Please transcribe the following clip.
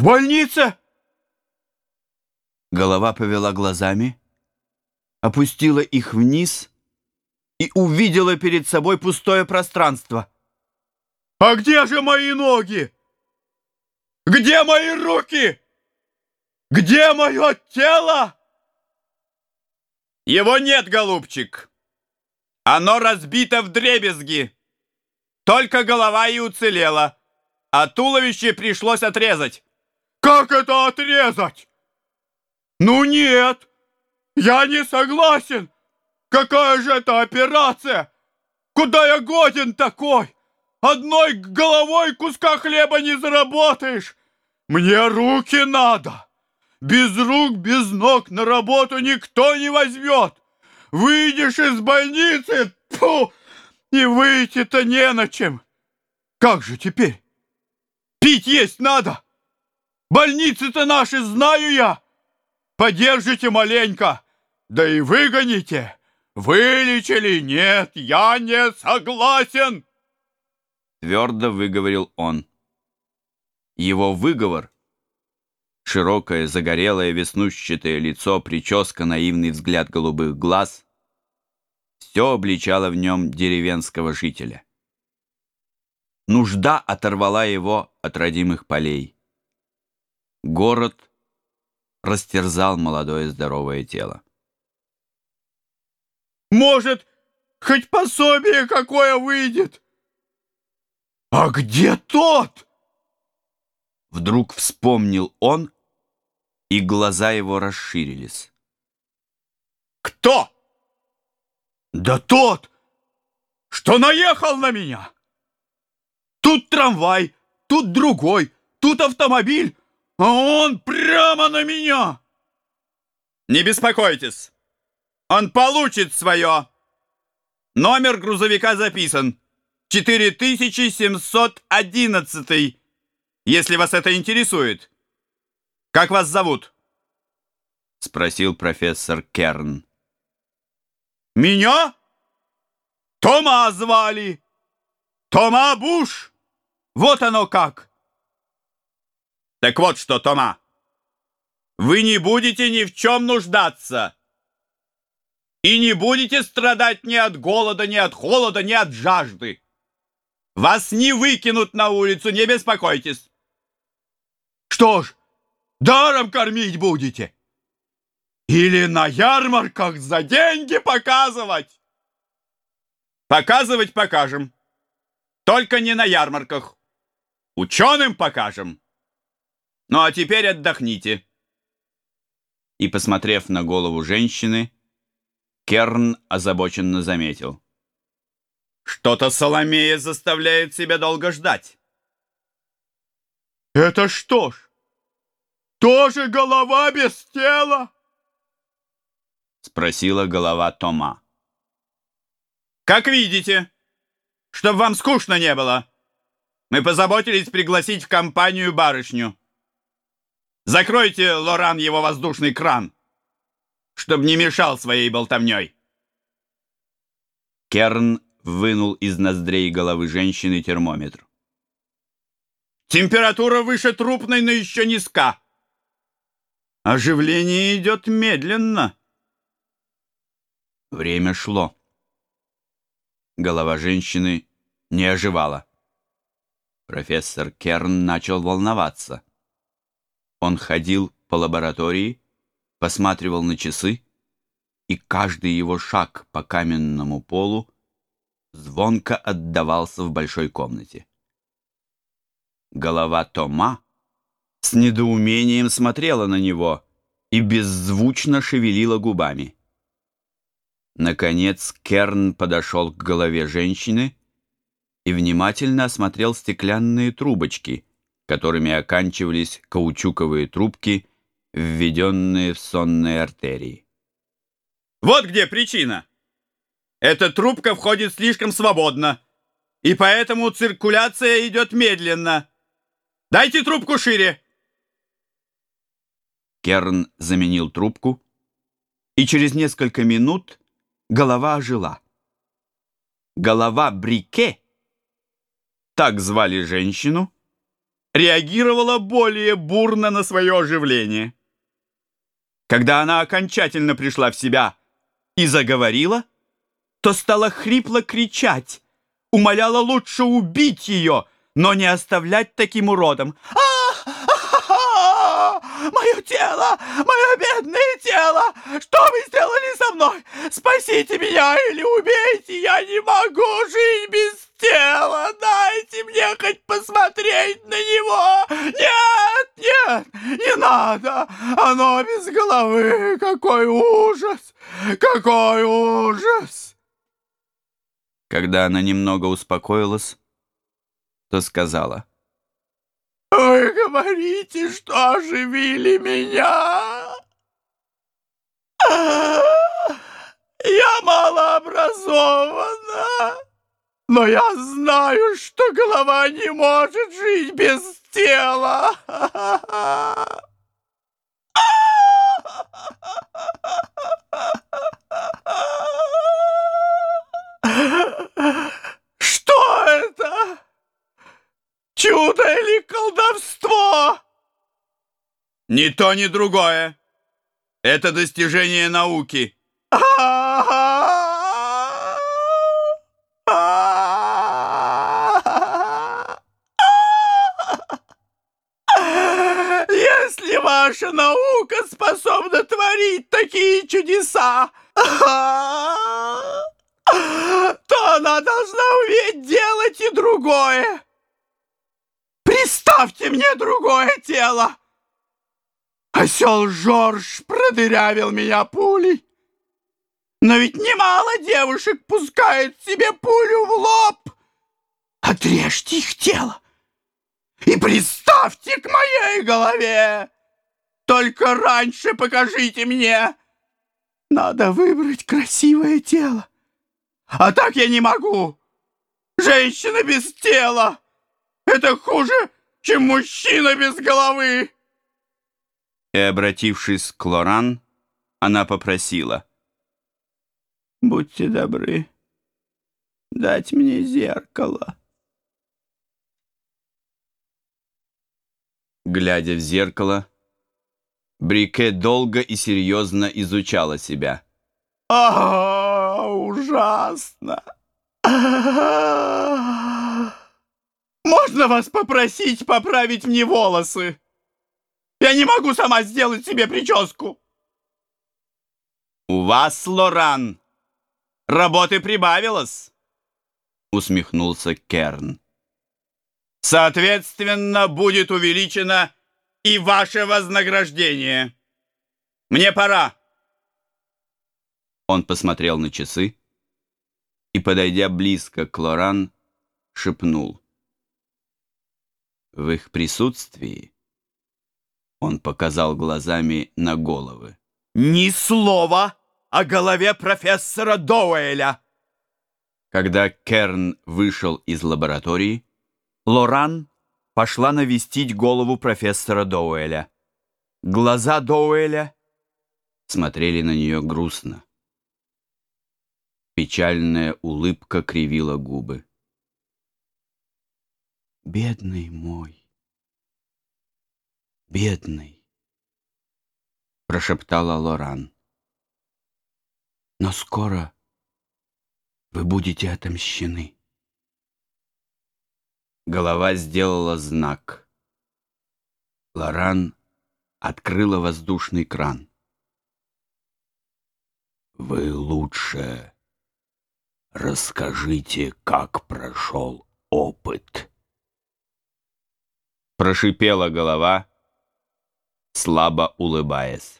В больнице? Голова повела глазами, опустила их вниз и увидела перед собой пустое пространство. А где же мои ноги? Где мои руки? Где мое тело? Его нет, голубчик. Оно разбито в дребезги. Только голова и уцелела, а туловище пришлось отрезать. Как это отрезать? Ну нет, я не согласен. Какая же это операция? Куда я годен такой? Одной головой куска хлеба не заработаешь. Мне руки надо. Без рук, без ног на работу никто не возьмет. Выйдешь из больницы, фу, и выйти-то не на чем. Как же теперь? Пить есть надо. Больницы-то наши знаю я. Подержите маленько, да и выгоните. Вылечили? Нет, я не согласен. Твердо выговорил он. Его выговор, широкое, загорелое, веснущатое лицо, прическа, наивный взгляд голубых глаз, все обличало в нем деревенского жителя. Нужда оторвала его от родимых полей. Город растерзал молодое здоровое тело. Может, хоть пособие какое выйдет? А где тот? Вдруг вспомнил он, и глаза его расширились. Кто? Да тот, что наехал на меня. Тут трамвай, тут другой, тут автомобиль, а он прямо на меня. Не беспокойтесь, он получит свое. Номер грузовика записан. 4711, если вас это интересует. Как вас зовут? Спросил профессор Керн. Меня? Тома звали. Тома Буш. Вот оно как. Так вот что, Тома. Вы не будете ни в чем нуждаться. И не будете страдать ни от голода, ни от холода, ни от жажды. Вас не выкинут на улицу, не беспокойтесь. Что ж, даром кормить будете? Или на ярмарках за деньги показывать? Показывать покажем. Только не на ярмарках. Ученым покажем. Ну а теперь отдохните. И, посмотрев на голову женщины, Керн озабоченно заметил. Что-то Соломея заставляет себя долго ждать. Это что ж, тоже голова без тела? Спросила голова Тома. Как видите, чтобы вам скучно не было, мы позаботились пригласить в компанию барышню. Закройте, Лоран, его воздушный кран, чтобы не мешал своей болтовней. Керн вынул из ноздрей головы женщины термометр. Температура выше трупной, но еще низка. Оживление идет медленно. Время шло. Голова женщины не оживала. Профессор Керн начал волноваться. Он ходил по лаборатории, посматривал на часы, и каждый его шаг по каменному полу звонко отдавался в большой комнате. Голова Тома с недоумением смотрела на него и беззвучно шевелила губами. Наконец Керн подошел к голове женщины и внимательно осмотрел стеклянные трубочки, которыми оканчивались каучуковые трубки, введенные в сонные артерии. «Вот где причина!» Эта трубка входит слишком свободно, и поэтому циркуляция идет медленно. Дайте трубку шире!» Керн заменил трубку, и через несколько минут голова ожила. Голова Брике, так звали женщину, реагировала более бурно на свое оживление. Когда она окончательно пришла в себя и заговорила, то стала хрипло кричать, умоляла лучше убить ее, но не оставлять таким уродом. «А, мое тело, мое бедное тело! Что вы сделали со мной? Спасите меня или убейте! Я не могу жить без тела! Дайте мне хоть посмотреть на него! Нет, нет, не надо! Оно без головы! Какой ужас! Какой ужас!» Когда она немного успокоилась, то сказала. «Вы говорите, что оживили меня? Я малообразована, но я знаю, что голова не может жить без тела. Что это? Чудо или колдовство? Ни то, ни другое. Это достижение науки. Ваша наука способна творить такие чудеса, то она должна уметь делать и другое. Приставьте мне другое тело. Осел Жорж продырявил меня пулей. Но ведь немало девушек пускают себе пулю в лоб. Отрежьте их тело и приставьте к моей голове. Только раньше покажите мне. Надо выбрать красивое тело. А так я не могу. Женщина без тела. Это хуже, чем мужчина без головы. И, обратившись к Лоран, она попросила. Будьте добры, дать мне зеркало. Глядя в зеркало, Брике долго и серьезно изучала себя. А, ужасно! Можно вас попросить поправить мне волосы? Я не могу сама сделать себе прическу. У вас, Лоран, работы прибавилось, усмехнулся Керн. Соответственно, будет увеличено и ваше вознаграждение. Мне пора. Он посмотрел на часы и, подойдя близко к Лоран, шепнул. В их присутствии он показал глазами на головы. «Ни слова о голове профессора Доуэля!» Когда Керн вышел из лаборатории, Лоран пошла навестить голову профессора Доуэля. Глаза Доуэля смотрели на нее грустно. Печальная улыбка кривила губы. «Бедный мой, бедный!» прошептала Лоран. «Но скоро вы будете отомщены». Голова сделала знак. Лоран открыла воздушный кран. «Вы лучше расскажите, как прошел опыт». Прошипела голова, слабо улыбаясь.